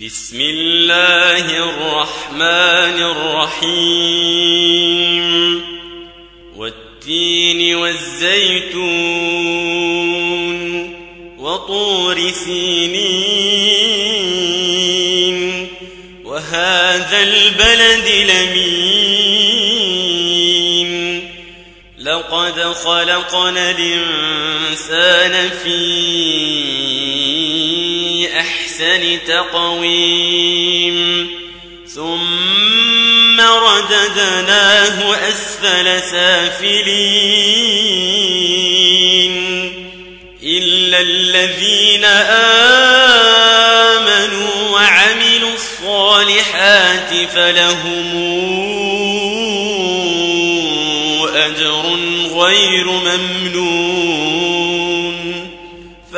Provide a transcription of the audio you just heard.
بسم الله الرحمن الرحيم. والتين والزيتون وطور سينين. وهذا البلد لمين لقد خلقنا الإنسان في أحسن تقويم. ثم رددناه أسفل سافلين. إلا الذين آمنوا وعملوا الصالحات فلهم أجر غير ممنون.